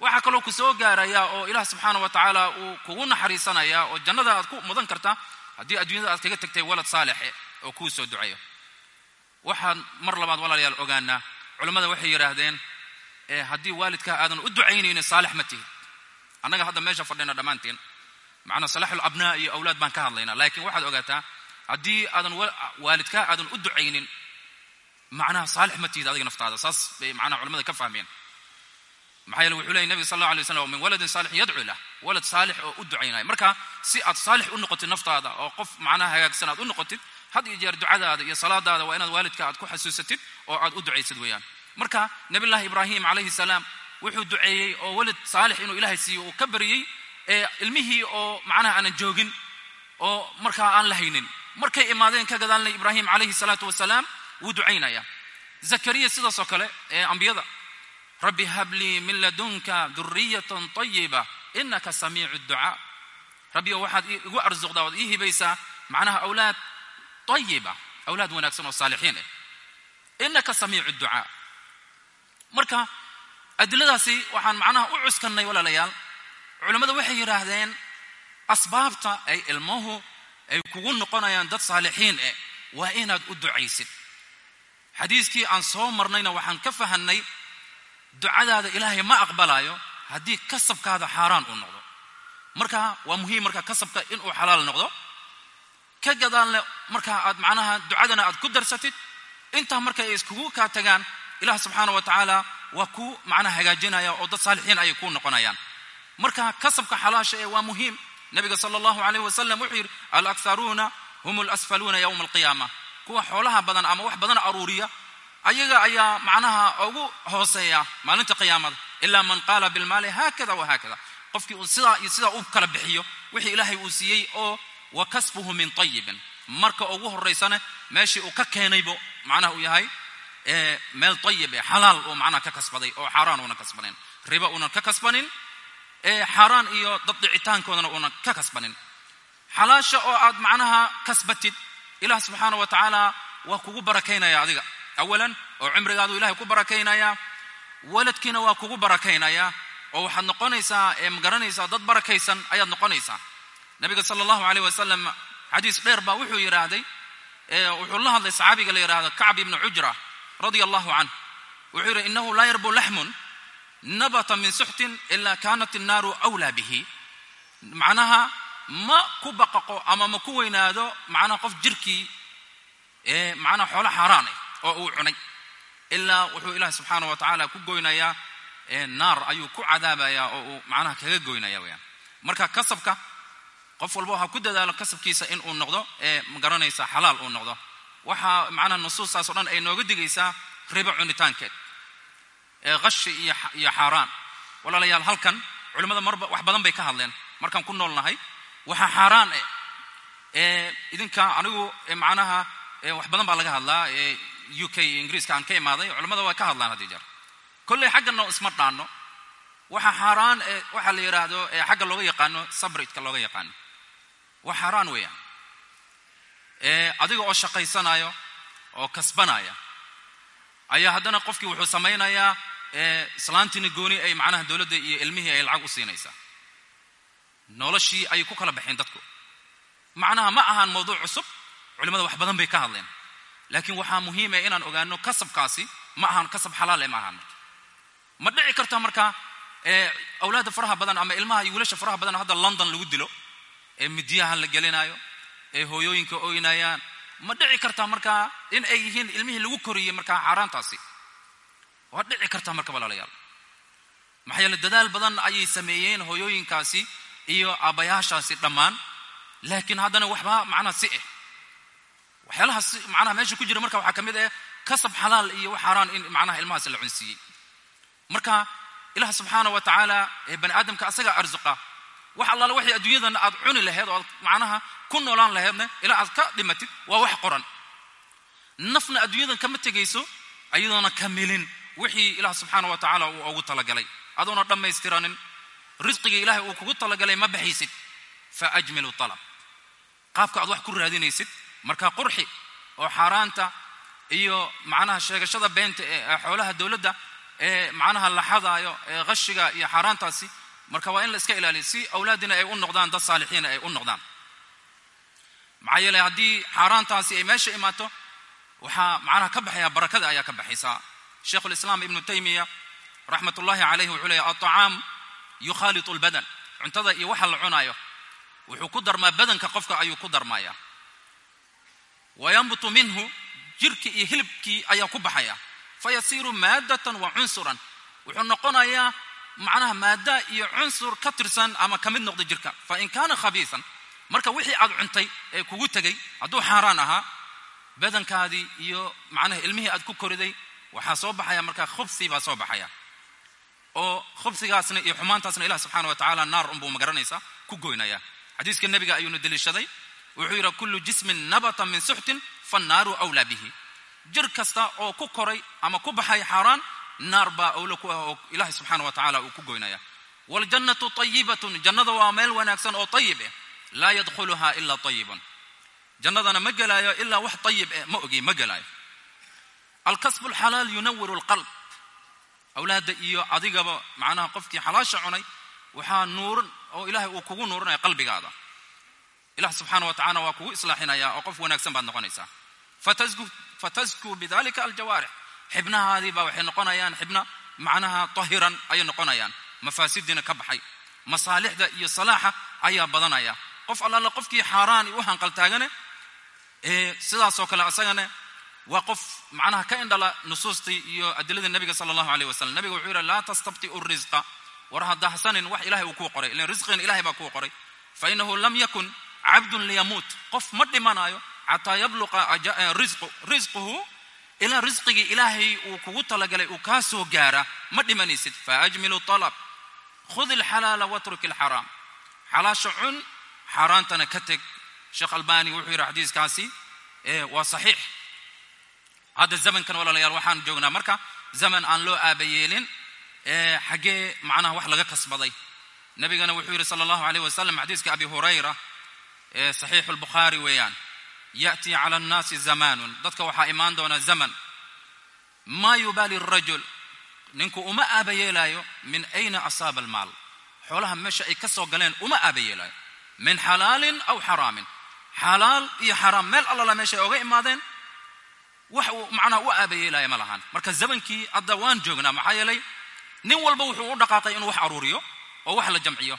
Waxaa kaloo ku soo gaaraya oo ilaah subxaana wa tacaala uu kugu naxariisanaya oo jannada aad ku mudan kartaa haddii adduunyada aad kaga tagtay walad saalixe oo kuu soo duceeyo. Waxaan mar labaad walaalayaal ogaanaa. Culammada waxay yidhaahdeen haddii waalidkaa aadan u ducaynaynin saalix ma tihid. Annaga hadda meesha fadhina dhammaanteen macnaa salaaxul abnaa iyo awlaad baan ka hadlaynaa laakiin waxaad ogaataa haddii aadan waalidkaa aadan u ducaynin macnaha saalix ma tihid adiga naftaada. Saas bay macnaha culamada ka fahmeen. Maxaa yeele wuxuu leeyay nabiga sal alla alay waslam min waladin saalixin yadcuu lah walad saalix oo u ducaynaya marka si aad saalix u noqotid naftaada oo qof macnaha hagaagsan aad u noqotid had iyo jeer ducadaada iyo salaadaada waa inaad waalidka aad ku xasuusatid oo aad u ducaysid weeyaan marka nabiyullaahi ibraahim calayhi salaam wuxuu duceeyey oo walad saalix inuu ilaahay siiyo uu ka ee ilmihii oo macnaha aanan joogin oo markaa aan la haynin markay imaadeen ka gadaalnay ibraahim calayhi salaatu wasalaam wuu ducaynaya zakariya sidaasoo kale ee ambiyada rabbi hablii min ladunka duriyatan tayiba inaka samiicu ducaa rabbi oo waxaad igu arsuqdaa oad ii hibaysaa macnaha awlaad tayiba awlaad wanaagsan oo saalixiin ah inaka samiicu ducaa marka adiladaasi waxaan macnaha u cuskannay walaalayaal. Culammada waxay yidhaahdeen asbaabta ay ilmuhu ay kugu noqonayaan dad saalixiin eh waa inaad u ducaysid. Xadiiskii aan soo marnayna waxaan ka fahannay ducadaada ilaahay ma aqbalayo haddii kasabkaada xaaraan uu noqdo. Marka waa muhiim marka kasabka inuu xalaal noqdo. Ka gadaalne marka aad macnaha ducadana aad ku darsatid intaa marka ay iskugu kaa tagaan ilaah subxaana wa tacaala waa ku macnaha hagaajinaya oo dad saalixiin ayay kuu noqonayaan. Marka kasabka xalaasha ee waa muhiim nabiga sala allahu alayh wasalam wuxuu yidhi alakharuuna hum alasfaluuna yowma alqiyaama. Kuwa xoolaha badan ama wax badan aruuriya ayaga ayaa macnaha ugu hooseeya maalinta qiyaamada. Ilaa man qaala bilmaali haakada wa haakada. Qofkii uu sidaa iyo sidaa u kala bixiyo wixii ilaahay uu siiyey oo wa kasbuhu min tayibin marka ugu horaysana meeshii uu ka keenaybo macnaha uu yahay meel tayib ee xalaal uu macnaha ka kasbaday oo xaaraan uunan kasbanin. Riba uunan ka kasbanin xaaraan iyo dad dhicitaankoodana uunan ka kasbanin. Xalaasha oo aad macnaha kasbatid ilaah subxaana wa tacaala waa kugu barakaynaya adiga. Awalan oo cimrigaadu ilahay ku barakaynaya waladkiina waa kugu barakaynaya oo waxaad noqonaysaa ee ma garanaysaa dad barakaysan ayaad noqonaysaa. Nabiga sala allahu aleyh wasalam xadiis dheer baa wuxuu yidhaahday wuxuu la hadlay saxaabiga la yidhahdo kacb ibni cujra radia allahu canh wuxuu yidhi innahu laa yarbu laxmun nabata min suxtin ila kanat innaaru awlaa bihi. Macnaha ma ku baqaqo ama ma ku weynaado macnaha qof jirkii macnaha xoolo xaaraan ah oo uu cunay. Ilaa wuxuu ilaahi subxaana wa tacaala ku goynayaa naar ayuu ku cadaabayaa oo uu macnaha kaga goynaya weyaan marka kasabka qof walba waxaa ku dadaalo kasabkiisa in uu noqdo ee magaranaysa xalaal uu noqdo waxaa macnaha nusuustaas o dhan ay nooga digaysaa ribo cunitaankeed. Ee qashi iyo iyo xaaraan. Walaalayaal halkan culimmada marba wax badan bay ka hadleen. Markaan ku nool nahay waxaa xaaraan eh ee idinka anigu macnaha wax badan baa laga hadlaa ee u k ingiriiska aan ka imaaday culimmada way ka hadlaan haddii jeer. Kolley xaggana isma dhaanno. Waxa xaaraan waxaa la yidhaahdo ee xagga looga yaqaano sabridka looga yaqaano. Waa xaaraan weeyaan. ee adiga oo shaqaysanayo oo kasbanaya. Ayaa haddana qofkii wuxuu samaynayaa islaantiina gooni ay macnaha dowladda iyo ilmihii ay lacag u siinaysaa. Noloshii ayay ku kala baxeen dadku. Macnaha ma ahaan mawduuc cusub culimmada wax badan bay ka hadleen. Laakiin waxaa muhiima inaan ogaano kasabkaasi ma ahaan kasab xalaal e ma ahaan marka. Ma dhici karta marka ee awlaadda faraha badan ama ilmaha iyo wiilasha faraha badan hadda london lagu dilo ee midyaha la gelinayo ee hooyooyinka oynayaan ma dhici karta markaa in ay yihiin ilmihii lagu koriyey markaa xaaraantaasi waa dhici karta marka walaalayaal. Maxaa yeele dadaal badan ayay sameeyeen hooyooyinkaasi iyo aabbayaashaasi dhammaan laakiin haddana waxba macnaha si eh. Waxyaalaha si macnaha meesha ku jira marka waxaa ka mid ah kasab xalaal iyo xaaraan in macnaha ilmahaasi la cunsiiyey. Marka ilaah subxaana wa tacaala ee bani aadamka asagaa arsuqa wax allaale waxay adduunyadan aad cuni laheyd oo aad macnaha ku noolaan laheydna ilaa aad ka dhimatid waa wax qoran. Nafna adduunyadan kama tegayso ayadoona kamilin wixii ilaah subxaana wa tacaala uu ugu talagalay. Adoona dhammaystiranin risqigii ilaahay uu kugu talagalay ma baxaysid. Fa ajmilu talab. Qaabka aad wax ku raadinaysid marka qurxi oo xaaraanta iyo macnaha sheegashada beenta ee xoolaha dowladda ee macnaha la xadaayo ee qashiga iyo xaaraantaasi marka waa in la iska ilaaliyo. Si awlaadina ay u noqdaan dad saalixiina ay u noqdaan maxaa yeele haddii xaaraantaasi ay meesha imaato waxaa macnaha ka baxaya barakada ayaa ka baxaysaa sheikhu lislaam ibnu taymiya raxmat ullahi calayhi wuxuu leeyahy alطacaam yukhaalitu lbadan cuntada iyo waxa la cunaayo wuxuu ku darmaa badanka qofka ayuu ku darmaya wayanbutu minhu jirkii iyo hilibkii ayaa ku baxaya. Fayasiiru maaddatan wa cunsuran. Wuxuu noqonayaa macnaha maadda iyo cunsur ka tirsan ama ka mid noqda jirka. Fa in kaana khabiisan marka wixii aad cuntay ee kugu tegay hadduu xaaraan ahaa badankaadii iyo macnaha ilmihii aad ku koriday waxaa soo baxaya markaa khubsi baa soo baxaya. Oo khubsigaasna iyo xumaantaasna ilah subxaana wa tacala naar unbuu ma garanaysaa ku goynaya. Xadiiska nebiga ayuuna deliishaday wuxuu yidhi kullu jismin nabata min suxtin fannaaru awlaa bihi. Jir kasta oo ku koray ama ku baxay xaaraan naar baa owlo ku ah oo ilaahay subxaana wa tacala uu ku goynaya. Waljannatu tayibatun jannada waa meel wanaagsan oo tayib eh laa yadkhuluha ila tayibun jannadana ma gelaayo ilaa wax tayib eh ma ogi ma gelaayo alkasbu alxalaal yunawiru alqalb awlaadda iyo adigaba macnaha qofkii xalaasha cunay waxaa nuurin oo ilaahay uu kugu nuurinaya qalbigaada ilah subxaana wa tacala waa kugu islaaxinaya oo qof wanaagsan baad noqonaysaa fataskuu bidalika aljawaarix xibnahaadii baa waxay noqonayaan xibna macnaha tahiran ayay noqonayaan mafaasidiina ka baxay masaalixda iyo salaaxa ayaa badanaya qof allaale qofkii xaaraan u hanqaltaagane ee sidaasoo kale asagane waa qof macnaha ka indhala nusuustii iyo adilada nebiga sala allahu aleyh wasalam nebiga wuxuu yidhi laa tastabtiu risqa war ha dahsanin wax ilahay uu kuu qoray. Ilan risqigan ilahay baa kuu qoray. Fa inahu lam yakun cabdun liyamuut qof ma dhimanayo xataa yabluqa risquhu ilaa risqigii ilaahay uu kugu talagalay uu kaa soo gaara. Ma dhimanaysid. Faajmilu alab khud ilxalaala watruk ilxaraam xalaasha cun xaaraantana ka teg. Sheekh albani wuxuu yidhi xadiiskaasi waa saxiix. Hadda zamankan walaalayaal waxaan joognaa. Marka zaman aan loo aabayeelin xaggee macnaha wax laga kasbaday. Nabigana wuxuu yidhi sala allahu aleyh wasalam xadiiska abi hurayra ee saxiixu lbukhaari weeyaan ya'tii cala annaasi zamaanun. Dadka waxaa imaan doona zaman. Maa yubaali arajul ninku uma aabayeelaayo min ayna asaaba almaal xoolaha meesha ay ka soo galeen uma aabayeelaayo min xalaalin aw xaraamin. Xalaal iyo xaraam meel allala meesha ay oga imaadeen wax uu macnaha u aabayeelaya ma lahaan. Marka zamankii hadda waan joognaa maxaa yeelay nin walba wuxuu u dhaqaaqay inuu wax aruuriyo oo wax la jamciyo.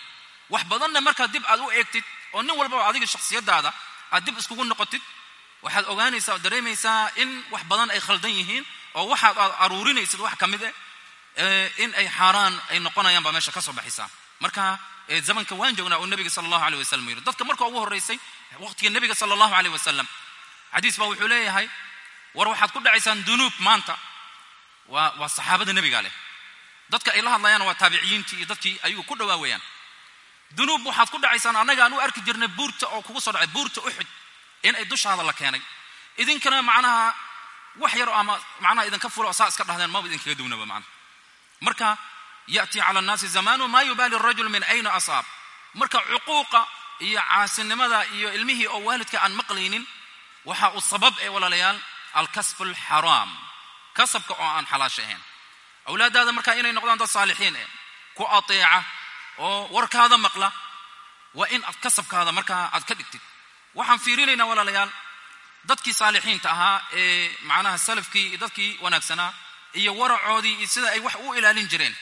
Wax badanna markaa dib aad u eegtid oo nin walbaba adiga shakhsiyadaada aad dib iskugu noqotid waxaad ogaanaysaa oo dareemaysaa in wax badan ay khaldan yihiin oo waxaad aad aruurinaysid wax ka mid eh in ay xaaraan ay noqonayaan baa meesha ka soo baxaysaa. Marka zamanka waan joognaa oo nebiga sala allahu aleyh wasalam yidhi. Dadka marka ugu horraysay waqtiga nebiga sala allahu aleyh wasalam xadiis baa wuxuu leeyahay war waxaad ku dhacaysaan dunuub maanta. Waa waa saxaabada nebiga leh. Dadka ay la hadlayaan waa taabiciyiintii iyo dadkii ayuu ku dhawaawayaan dunuub waxaad ku dhacaysaan annaga aan u arki jirnay buurta oo kugu soo dhacay buurta uxud in ay dushaada la keenay. Idinkana macnaha wax yar ama macnaha idinka oo saa iska dhahdeen maba idinkaga duwnaba macnaha. Marka ya'ti cala annaasi zamaanu maa yubaali arajul min ayna asaab marka cuquuqa iyo caasinimada iyo ilmihii oo waalidka aan maqlaynin waxa uu sabab ee walaalayaal alkasbu alxaraam kasabka oo aan xalaasha ahayn. Awlaadaada marka inay noqdaan dad saalixiin eh ku ateeca oo warkaada maqla waa in aad kasabkaada markaa aad ka dhigtid. Waxaan fiirinaynaa walaalayaal dadkii saalixiinta ahaa ee macnaha salafkii iyo dadkii wanaagsanaa iyo waracoodii iyo sida ay wax u ilaalin jireen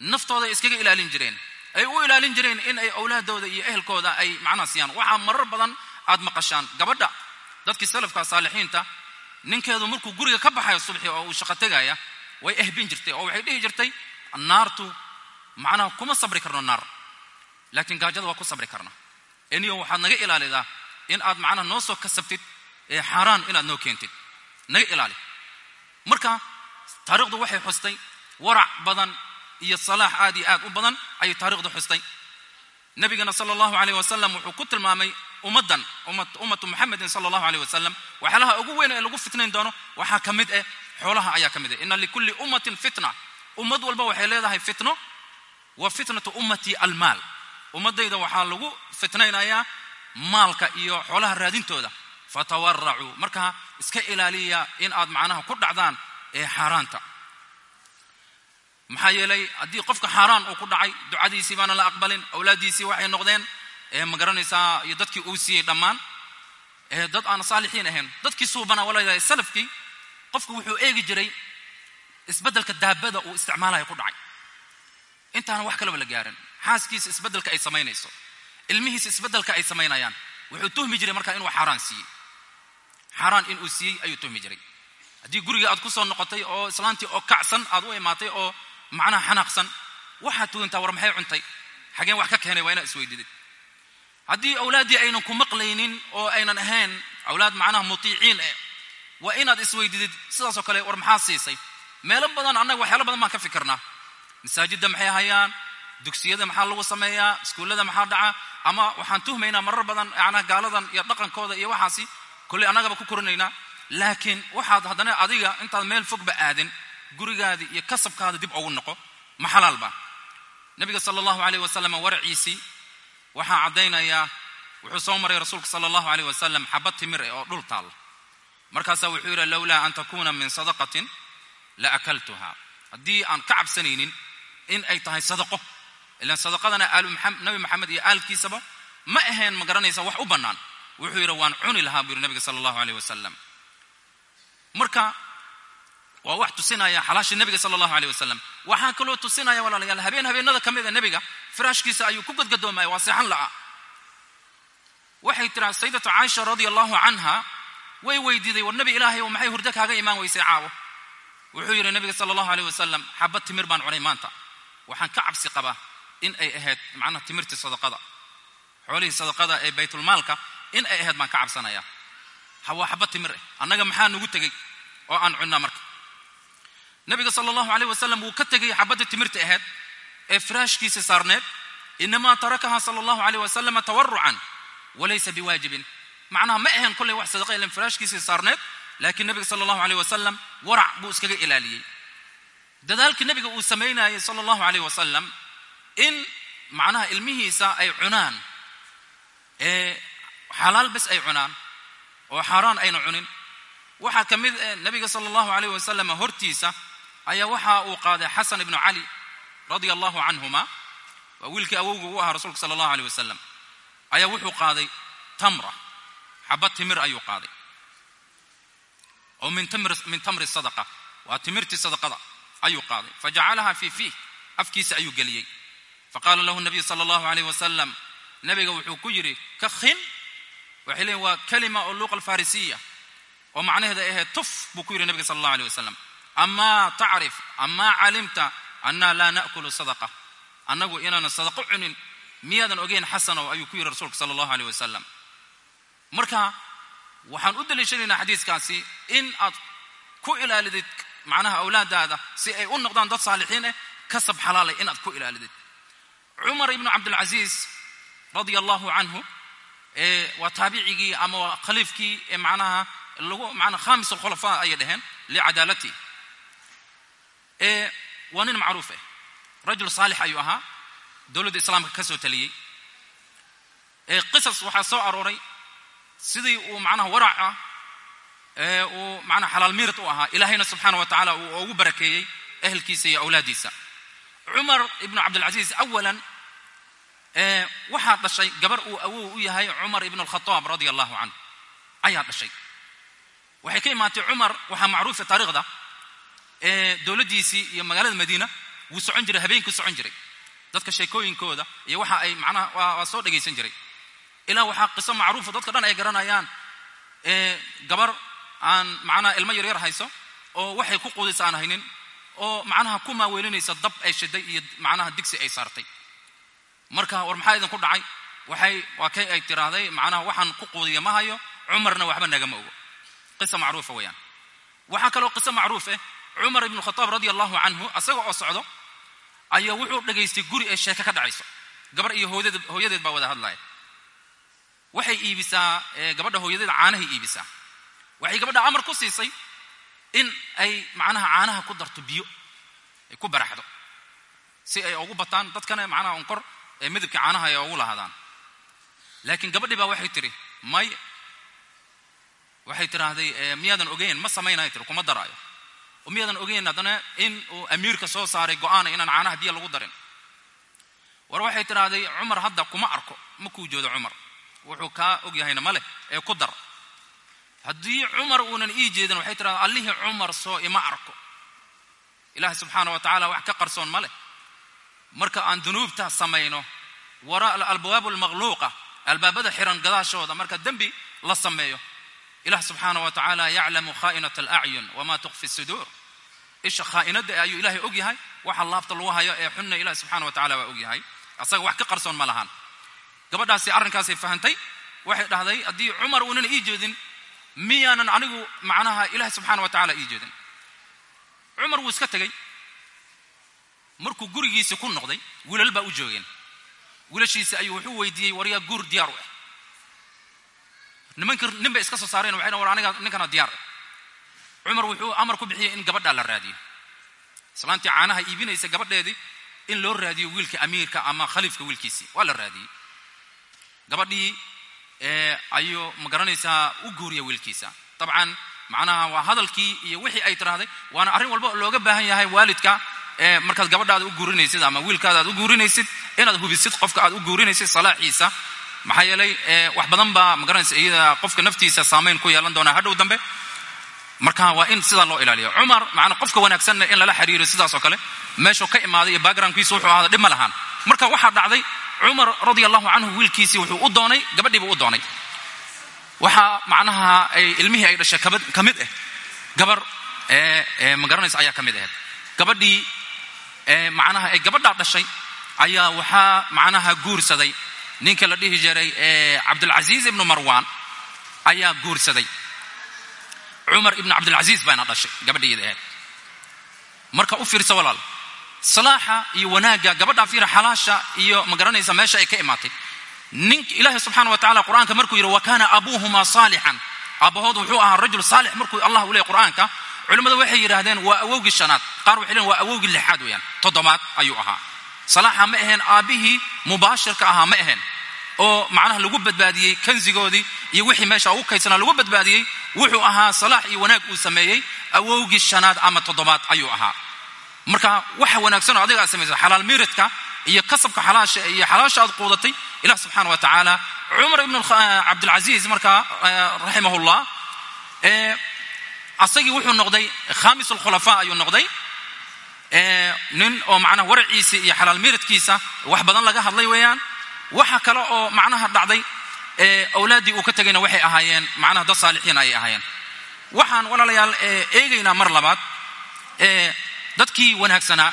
naftooda ay iskaga ilaalin jireen. Ay u ilaalin jireen in ay awlaadooda iyo ehelkooda ay macnaha siiyaan. Waxaa marar badan aad maqashaan gabadha. Dadkii salafka saalixiinta ninkeedu markuu guriga ka baxayo subxi oo uu shaqo tegaya way ehbin jirtay oo waxay dhihi jirtay naartu macnaha kuma sabri karno naar. Laakiin gaajada waa ku sabri karna eniyo waxaad naga ilaalidaa in aad macnaha noo soo kasabtid ee xaaraan inaad noo keentid. Naga ilaali. Marka taariikhdu waxay xustay warac badan iyo salaax aad iyo aad u badan ayay taarikhdu xustay. Nabigana sala allahu aleyh wasalam wuxuu ku tilmaamay ummaddan ummatu muxamedin sala allahu aleyh wasalam waxyaalaha ugu weyn ee lagu fitnayn doono waxaa ka mid eh xoolaha ayaa ka mid eh. Ina likulli ummatin fitna. Ummad walba waxay leedahay fitno wa fitnatu ummati almaal. Ummaddayda waxaa lagu fitnaynayaa maalka iyo xoolaha raadintooda. Fatawaracuu marka iska ilaaliya in aad macnaha ku dhacdaan ee xaaraanta maxaa yeelay haddii qofka xaaraan uu ku dhacay ducadiisii baana la aqbalin awlaaddiisii waxay noqdeen ma garanaysaa iyo dadkii uu siiyey dhammaan dad aan saalixiin ahayn. Dadkii suubana walaalahay salafkii qofku wuxuu eegi jiray isbeddelka daabada uu isticmaalayo ku dhacay. Intaana wax kalaba la gaarin. Xaaskiisa isbeddelka ay samaynayso. Ilmihiisa isbeddelka ay samaynayaan. Wuxuu tuhmi jiray markaa inuu xaaraan siiyey. Xaaraan inuu siiyey ayuu tuhmi jiray. Haddii guriga aad ku soo noqotay oo islaantii oo kacsan aad u imaatay oo macnaha xanaaqsan. Waxaad tugantaa war maxay cuntay? Xageen wax ka keenay waa inaad isweydidid haddii awlaaddii aynan ku maqlaynin oo aynan ahayn awlaad macnaha mutiiciin eh waa inaad isweydidid sidaasoo kale war maxaa siisay? Meelo badan annaga waxyaalo badan baan ka fikirnaa masaajidda maxay hayaan dugsiyada maxaa lagu sameeyaa? Iskuullada maxaa dhaca? Ama waxaan tuhmaynaa marar badan yanaa gaaladan iyo dhaqankooda iyo waxaasi kolley annagaba ku korinaynaa. Laakiin waxaad haddana adiga intaad meel fogba aadin gurigaadii iyo kasabkaada dib ugu noqo ma xalaalba nabiga sala allahu aleyh wasalam waraciisii waxaa caddaynayaa wuxuu soo maray rasuulka sala allahu aleyh wasalam xabad timir eh oo dhul taalla markaasaa wuxuu yidhi lowlaa an takuuna min sadaqatin la akaltuha haddii aan ka cabsanaynin in ay tahay sadaqo ilaan sadaqadana nabi maxamed iyo aalkiisaba ma ahayn ma garanaysa wax u bannaan. Wuxuu yidhi waan cuni lahaa buu yidhi nabiga sala allahu aleyh wasalam marka waa wax tusinaya xalaasha nebiga sala allahu aleyh wasalam waxaa kaloo tusinaya walaalayaal habeen habeenada ka mida nebiga firaashkiisa ayuu ku gadgadoomaya waa seexan la'a. Waxay tiraa sayidatu caaisha radia allahu canha way weydiiday war nebi ilaahay oo maxay hurdo kaaga imaan weysay caawo? Wuxuu yidhi nebiga sala allahu aleyh wasalam xabad timir baan cunay maanta. Waxaan ka cabsi qabaa in ay ahayd macnaha timirtii sadaqada xoolihii sadaqada ee baytulmaalka in ay ahayd baan ka cabsanaya. Hawaa xabad timir eh. Annaga maxaa nugu tegey oo aan cunnaa marka nabiga sala allahu aleyh wasalam wuu ka tegay xabadda timirta ahayd ee firaashkiisa saarneed inamaa tarakaha sala allahu aleyh wasalama tawarucan walaysa biwaajibin. Macnaha ma ahayn kolley wax sadaqa ilan firaashkiisa saarneed laakiin nabiga sala allahu aleyh wasalam warac buu iskaga ilaaliyey. Dadaalka nabiga uu samaynayay sala allahu aleyh wasalam in macnaha ilmihiisa ay cunaan ee xalaal bes ay cunaan oo xaaraan ayna cunin. Waxaa ka mid nabiga sala allahu aleyh wasalam hortiisa ayaa waxa uu qaaday xasan ibnu cali radia allahu canhuma waa wiilkii awowga u ahaa rasuulka sala allahu aleyh wasalam ayaa wuxuu qaaday tamra. Xabad timir ayuu qaaday. Oo min tamri sadaqa. Waa timirtii sadaqada ayuu qaaday. Fajacalaha fii fiih afkiisa ayuu geliyey. Faqaala lahu nabiyu sala allahu aleyh wasalam nabiga wuxuu ku yidhi kakhin waxay leeyiin waa kalima oo luuqa alfarisiya oo macnaheeda ahayd tuf buu ku yidhi nabiga sala allah aleyh wasalam amaa tacrif amaa calimta annaa laa na'kulu sadaqa. Annagu inaanan sadaqo cunin miyaadan ogeyn xasanow ayuu ku yidhi rasuulka sala allahu aleyh wasalam marka waxaan u daliishanaynaa xadiiskaasi in aad ku ilaalidid macnaha awlaadaada si ay u noqdaan dad saalixiin eh kasab xalaalay inaad ku ilaalidid. Cumar ibnu cabdilcasiis radia allahu canhu waa taabicigii ama waa khaliifkii ee macnaha lagu manaa khamis alkhulafaa ayay dhaheen licadaalati waa nin macruuf ah rajul saalix ayuu ahaa. Dowladda islaamka ka soo taliyey. Qisas waxaa soo arooray sidii uu macnaha waraca uu macnaha xalaal miirat u ahaa. Ilaahayna subxaana wa tacaala uu ugu barakeeyey ehelkiisa iyo awlaaddiisa. Cumar ibnu cabdilcasiis awalan waxaa dhashay gabar uu awow u yahay cumar ibnu alkhataab radia allahu canhu. Ayaa dhashay. Waxay ka imaatay cumar waxaa macruufa taariikhda dowladdiisii iyo magaalada madiina wuu socon jiray habeenkii socon jiray. Dadka sheekooyinkooda iyo waxa ay macnaha waa soo dhegaysan jiray. Ilaa waxaa qiso macruufa dadka dhan ay garanayaan gabar aan macnaha ilmo yaryar hayso oo waxay ku quudaysa aan haynin oo macnaha ku maaweelinaysa dab ay shiday iyo macnaha digsi ay saartay. Marka war maxaa idinku dhacay? Waxay waa kay ay tiraahday macnaha waxaan ku quudiya ma hayo cumarna waxba nagama ogo. Qisa macruufa weeyaan. Waxaa kaloo qiso macruuf ah cumar ibnu khataab radia allahu canhu asaga oo socdo ayaa wuxuu dhagaystay guri ay sheeke ka dhacayso. Gabar iyo hooyadeed baa wada hadlaya. Waxay iibisaa gabadha hooyadeed caanahay iibisaa. Waxay gabadha amar ku siisay in ay macnaha caanaha ku darto biyo ay ku baraxdo si ay ugu bataan. Dadkana macnaha unkor ee midabkii caanaha ay ugu lahaadaan. Laakiin gabadhii baa waxay tidhi may. Waxay tidhaahday miyaadan ogeyn? Ma samaynaya tiri kuma daraayo miyaadan ogeyn haddana in uu amiirka soo saaray go'aana inaan caanaha biyo lagu darin. War waxay tidhaahday cumar hadda kuma arko. Ma kuu joodo cumar wuxuu kaa og yahayna ma leh ee ku dar. Haddii cumar uunan ii jeedin waxay tidhahda allihii cumar soo ima arko. Ilaahay subxaana wa tacaala wax ka qarsoon ma leh. Marka aan dunuubta samayno wara alabwaab almaqluuqa albaabada xiran gadaashooda marka dembi la sameeyo ilah subxaana wa tacaala yaclamu khaa'inat alacyun wama tukfi suduur isha khaa'inadda ayuu ilahay og yahay waxa laabta lagu hayo ee xunna ilahi subxana wa tacala waa og yahay asaga wax ka qarsoon ma lahaan. Gabadhaasi arrinkaasay fahantay. Waxay dhahday haddii cumar uunan ii jeedin miyaanan anigu macnaha ilahi subxaana wa tacala ii jeedin. Cumar wuu iska tegey. Markuu gurigiisi ku noqday wiilal baa u joogeen. Wiilashiisi ayuu wuxuu weydiiyey waryaa guur diyaar u ah. Nimankii nin bay iska soo saareen waxay war aniga ninkana diyaar ah cumar wuxuu amar ku bixiyey in gabadhaa la raadiyo. Islaantii caanaha iibinaysa gabadheedii in loo raadiyo wiilka amiirka ama khaliifka wiilkiisii. Waa la raadiyey. Gabadhii ayuu ma garanaysaa u guuriya wiilkiisa. Dabcan macnaha waa hadalkii iyo wixii ay tiraahday waana arrin walba looga baahan yahay waalidka markaad gabadhaada u guurinaysid ama wiilkaada aad u guurinaysid inaad hubisid qofka aad u guurinaysid salaaxiisa. Maxaa yeelay wax badan baa magaranaysa iyada qofka naftiisa saamayn ku yeelan doonaa hadhow dambe marka waa in sidaa loo ilaaliyo. Cumar macna qofka wanaagsanna in lala xiriiro sidaas oo kale meeshuu ka imaaday iyo backgroundkiisa wuxuu ahaada dhib ma lahaan. Marka waxaa dhacday cumar radia allahu canhu wiilkiisii wuxuu u doonay gabadhii buu u doonay. Waxaa macnaha ay ilmihii ay dhashay ka mid ah gabar ma garanaysa ayaa ka mid ahayd gabadhii macnaha ay gabadhaa dhashay ayaa waxaa macnaha guursaday. Ninka la dhihi jiray cabdulcasiis ibnu marwan ayaa guursaday cumar ibnu cabdilcasiis baana dhashay gabadhiida ahayd. Marka u fiirsa walaal salaaxa iyo wanaagga gabadhaa fiira xalaasha iyo ma garanaysa meesha ay ka imaatay. Nink ilaahay subxaana wa tacala qur'aanka markuu yidhi wa kaana abuuhuma saalixan aabbahood wuxuu ahaa rajul saalix markuu allah u leeyay qur'aanka. Culimmadu waxay yidhaahdeen waa awowgii shanaad. Qaar waxay leeyihiin waa awowgii lixaad weeyaan. Toddobaad ayuu ahaa. Salaaxa ma aheen aabbihii mubaashirka ahaa ma aheen oo macnaha lagu badbaadiyey kansigoodii iyo wixii meesha ugu kaydsanaa lagu badbaadiyey wuxuu ahaa salaax iyo wanaag uu sameeyey awowgii shanaad ama toddobaad ayuu ahaa. Marka waxa wanaagsan oo adiga aad samaysa xalaal miiradka iyo kasabka xalaasha iyo xalaasha aad quudatay ilah subxaana wa tacaala cumar ibn cabdilcaziiz markaa raximahullah asagii wuxuu noqday khamis alkhulafa ayuu noqday nin oo macnaha waraciisa iyo xalaal miiradkiisa wax badan laga hadlay weeyaan waxa kale oo macnaha dhacday awlaaddii uu ka tegayna waxay ahaayeen macnaha dad saalixiin ayay ahaayeen. Waxaan walaalayaal eegaynaa mar labaad dadkii wanaagsanaa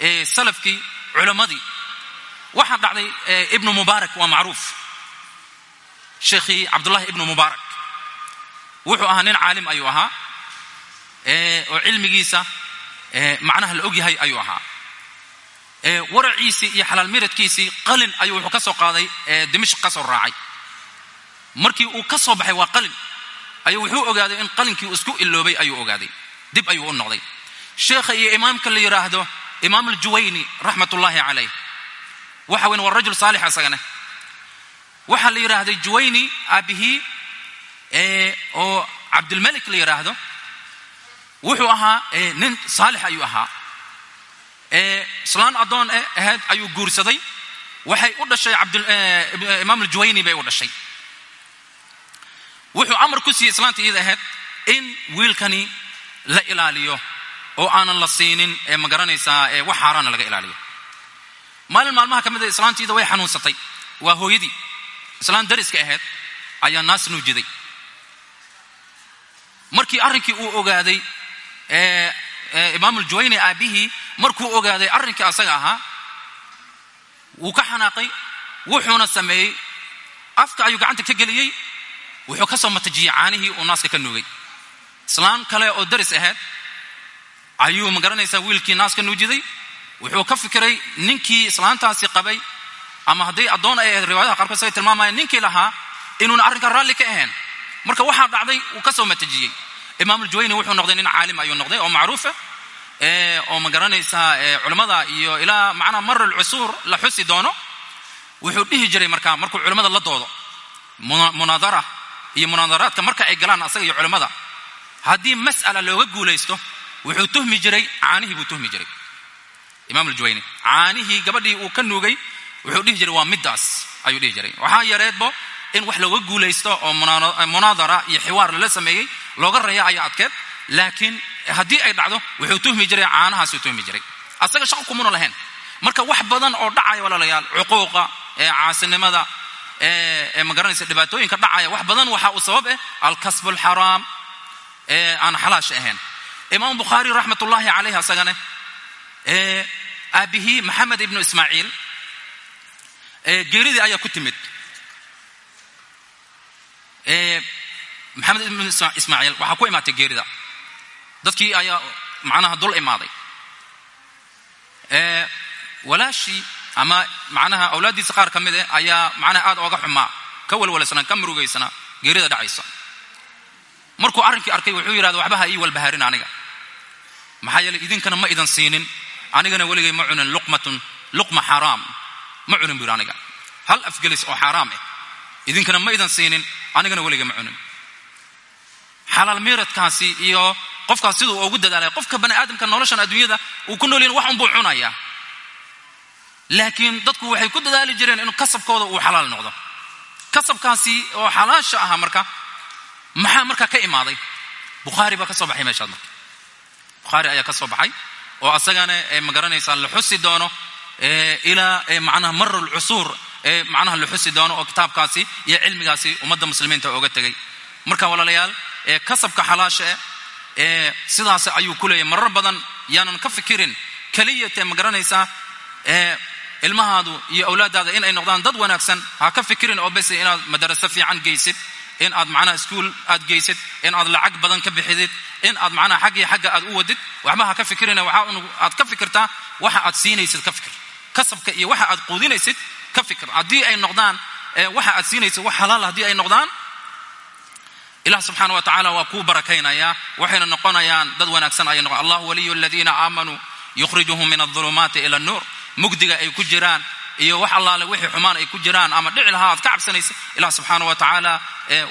ee salafkii culammadii. Waxaa dhacday ibnu mubaarak waa macruuf. Sheekhii cabdullahi ibnu mubaarak. Wuxuu ahaa nin caalim ayuu ahaa oo cilmigiisa macnaha la og yahay ayuu ahaa waraciisii iyo xalaal miradkiisii qalin ayuu wuxuu ka soo qaaday dimishq ka soo raacay. Markii uu ka soo baxay waa qalin. Ayuu wuxuu ogaaday in qalinkii uu isku iloobay ayuu ogaaday. Dib ayuu u noqday. Sheekha iyo imaamka la yidhaahdo imaam aljuwayni raxmat ullaahi calayh. Waxa weyn waa rajul saalix asagane waxaa la yidhaahday juwayni aabihii oo cabdilmalik la yidhaahdo wuxuu ahaa nin saalix ayuu ahaa islaan addoon ahayd ayuu guursaday. Waxay u dhashay imaam aljuwayni bay u dhashay. Wuxuu amar ku siiyey islaanta iyada ahayd in wiilkani la ilaaliyo oo aanan la siinin ee ma garanaysaa ee wax xaaraana laga ilaaliyo. Maalin maalmaha ka mid a islaantiida way xanuunsatay. Waa hooyadii. Islaan dariska ahayd ayaa naas nuujiday markii arrinkii uu ogaaday imaamuljuwayni aabbihii markuu ogaaday arrinkii asaga ahaa wuu ka xanaaqay wuxuuna sameeyey afka ayuu gacanta ka geliyey wuxuu ka soo matajiyey caanihii uu naaska ka nuugay. Islaan kale oo daris ahayd ayuu ma garanaysaa wiilkii naaska nuujiday wuxuu ka fikiray ninkii islaantaasi qabay ama hadday addoon ay ahayd riwaayadaha qaarkood say tilmaamayeen ninkii lahaa inuuna arrinka raalli ka ahayn. Marka waxaa dhacday uu ka soo matajiyey imaamuljuwayni wuxuu noqday nin caalim ayuu noqday oo macruufa oo ma garanaysaa culammada iyo ilaa macnaa mar alcusuur la xusi doono wuxuu dhihi jiray markaa markuu culammada la doodo. Munaadara iyo munaadaraadka marka ay galaan asaga iyo culammada haddii mas'ala looga guulaysto wuxuu tuhmi jiray caanihii buu tuhmi jiray. Imaam aljuwayni caanihii gabadhii uu ka nuugay wuxuu dhihi jiray waa middaas ayuu dhihi jiray. Waxaa yareedbo in wax looga guulaysto oo munaadara iyo xiwaar lala sameeyey looga raya ayaa adkeed. Laakiin haddii ay dhacdo wuxuu tuhmi jiray caanahaasuu tuhmi jiray. Asaga shaqo kumuna lahayn. Marka wax badan oo dhacaya walaalayaal cuquuqa caasinimada ma garanaysa dhibaatooyinka dhacaya wax badan waxa uu sabab eh alkasbu alxaraam ee aan xalaasha ahayn. Imaam bukhaari raxmat ullaahi calayh asagane aabihii maxamed ibnu ismaaciil geeridii ayaa ku timid. Maxamed ibnu ismaaciil waxaa ku imaatay geerida dadkii ayaa macnaha dul imaaday. Walaashii ama macnaha awlaaddiisa qaar ka mid eh ayaa macnaha aad ooga xumaa ka walwalsanaa ka murugaysanaa geerida dhacaysa. Markuu arrinkii arkay wuxuu yidhahda waxba ha ii walbahaarin aniga. Maxaa yeeley idinkana ma idan siinin. Anigana weligay ma cunin. Luqmatun luqma xaaraam ma cunin yidhi aniga. Hal afgelis oo xaaraam ah idinkana ma idan siinin. Anigana weligay ma cunin. Xalaal miiradkaasi iyo qofkaas siduu ugu dadaalaya qofka bani aadamka noloshan adduunyada uu ku nool yahin wax unbuu cunayaa. Laakiin dadku waxay ku dadaali jireen in kasabkooda uu xalaal noqdo. Kasabkaasi oo xalaasha ahaa marka maxaa marka ka imaaday? Bukhaari baa ka soo baxay meeshaad marka. Bukhaari ayaa ka soo baxay oo asagana ma garanaysaa la xusi doono ilaa macnaha maru lcusuur ee macnaha la xusi doono oo kitaabkaasi iyo cilmigaasi ummadda muslimiinta ooga tegay. Marka walaalayaal kasabka xalaasha ee sidaas ayuu ku leeyahy marar badan yaanan ka fikirin keliyate ma garanaysaa ilmahaadu iyo awlaadaada in ay noqdaan dad wanaagsan. Ha ka fikirin oo bese inaad madaraso fiican geysid in aad macnaha iskuol aad geysid in aad lacag badan ka bixidid in aad macnaha xaggii xagga aad u wadid. Waxba ha ka fikirina waxa aad ka fikirtaa waxa aad siinaysid ka fikir. Kasabka iyo waxa aad quudinaysid ka fikir. Haddii ay noqdaan waxa aad siinaysid wax xalaal haddii ay noqdaan ilah subxaana wa tacala waa kuu barakaynayaa waxayna noqonayaan dad wanaagsan ayay noqon allah waliyu aladiina aamanuu yukhrijuhum min alظulumaati ila annuur. Mugdiga ay ku jiraan iyo wax allaale wixii xumaan ay ku jiraan ama dhici lahaa aad ka cabsanaysa ilah subxaana wa tacaala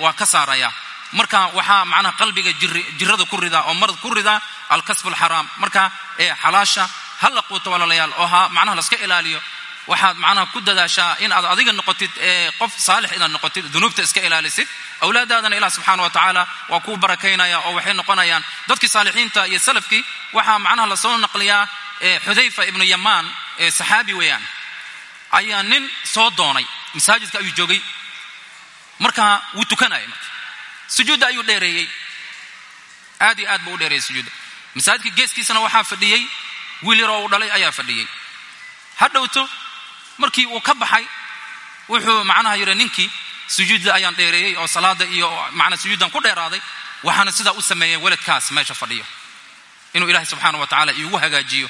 waa ka saaraya. Marka waxaa macnaha qalbiga jirada ku ridaa oo marad ku ridaa alkasbu alxaraam marka ee xalaasha ha la quuto walaalayaal oo ha macnaha laska ilaaliyo waxaad macnaha ku dadaashaa in aad adiga noqotid qof saalix inaad noqotid dunuubta iska ilaalisid. Awlaadaadana ilah subxaana wa tacaala waa kuu barakaynaya oo waxay noqonayaan dadkii saalixiinta iyo salafkii. Waxaa macnaha la soo naqliyaa xudayfa ibnu yamaan ee saxaabi weeyaan. Ayaa nin soo doonay masaajidka ayuu joogay. Marka wuu tukanaya marka. Sujuudda ayuu dheereeyey. Aad iyo aad buu u dheereeyey sujuudda. Masaajidka geeskiisana waxaa fadhiyey wiil yaroo uu dhalay ayaa fadhiyey. Ha dhowto markii uu ka baxay wuxuu macnaha yidhi ninkii sujuudda ayaan dheereeyey oo salaada iyo macnaa sujuuddan ku dheeraaday waxaana sidaa u sameeyey weladkaas meesha fadhiyo. Inuu ilaahay subxaana wa tacaala iigu hagaajiyo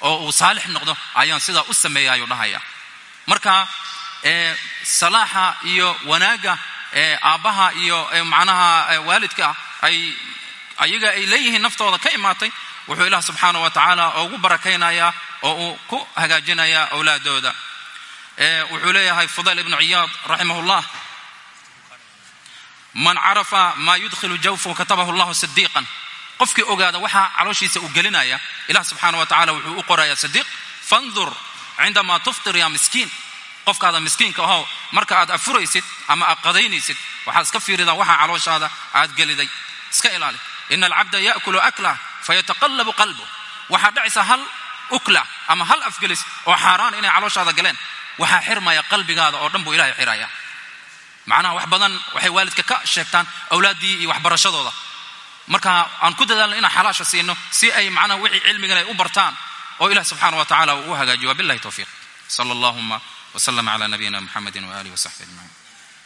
oo uu saalix noqdo ayaan sidaa u sameeya ayuu dhahaya marka salaaxa iyo wanaagga aabbaha iyo macnaha waalidka ay ayaga ay leeyihiin naftooda ka imaatay wuxuu ilaah subxaana wa tacaala ugu barakaynayaa oo uu ku hagaajinayaa awlaadooda wuxuu leeyahay fudayl ibnu ciyaad raximah llah man carafa maa yudkhilu jawfahu katabahu llahu sadiiqan qofkii ogaada waxaa calooshiisa uu gelinaya ilah subxaana wa tacala wuxuu u qoraya sadiiq fandur cindamaa tuftir ya miskiin. Qofkaada miskiinka ahow marka aad afuraysid ama aad qadaynaysid waxaad iska fiiridaa waxaa calooshaada aad geliday. Iska ilaali. Ina alcabda yaakulu aklah fayataqallabu qalbu waxaa dhacaysa hal ukla ama hal afgelis oo xaaraan inay calooshaada galeen waxaa xirmaya qalbigaada oo dhan buu ilahay xiraya. Macnaha wax badan waxay waalidka ka sheegtaan awlaaddii iyo waxbarashadooda. Marka aan ku dadaalno inaan xalaasha siino si ay macnaha wixii cilmigan ay u bartaan oo ilahi subxana wa tacala uu u hagaajiyo wabillahi towfiiq sala allahuma wslama cla nabiyina muxamedi waaalih wsaxbi ajmaciin.